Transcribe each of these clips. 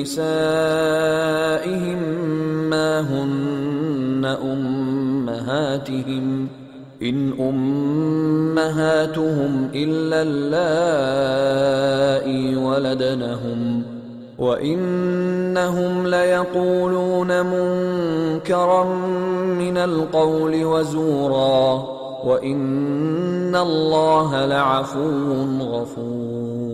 نسائهم ما هن أمهاتهم إن أمهاتهم إلا اللائي ولدنهم وإنهم ليقولون منكرا من القول وزورا وإن الله لعفو غفور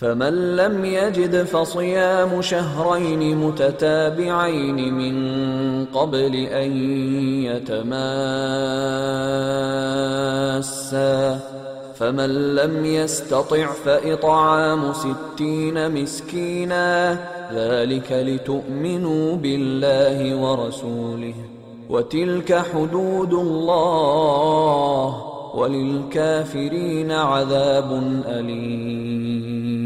فمن لم يجد فصيام شهرين متتابعين من قبل أن يتماسا. فمن لم يستطع فإطعام ستين مسكينا. ذلك لتؤمنوا بالله ورسوله. وتلك حدود الله. وللكافرين عذاب أليم.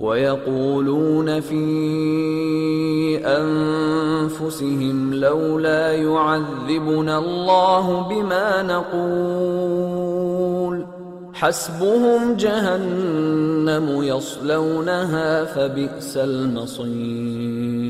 ويقولون في أنفسهم لولا يعذبنا الله بما نقول. حسبهم جهنم يصلونها فبئس المصير.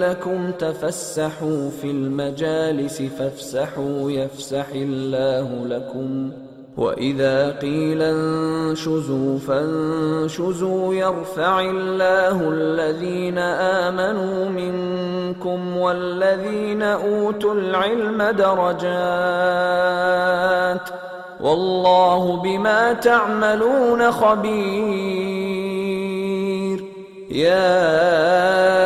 لكم تفسحوا في المجالس فافسحوا يفسح الله لكم. وإذا قيل انشزوا فانشزوا يرفع الله الذين آمنوا منكم والذين أوتوا العلم درجات. والله بما تعملون خبير. يا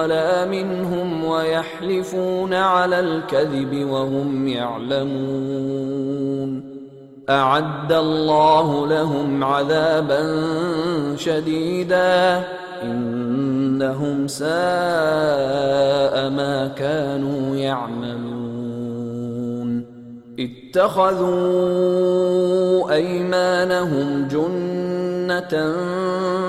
ولا منهم ويحلفون على الكذب وهم يعلمون. أعد الله لهم عذابا شديدا. إنهم ساء ما كانوا يعملون. اتخذوا أيمانهم جنة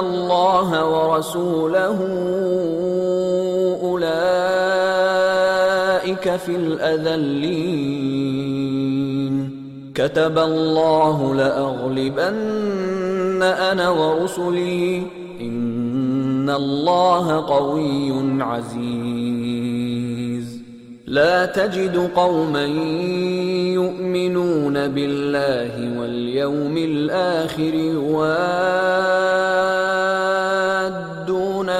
الله ورسوله أولئك في الأذلين. كتب الله لأغلبن أنا ورسلي. إن الله قوي عزيز. لا تجد قوما يؤمنون بالله واليوم الآخر يوادون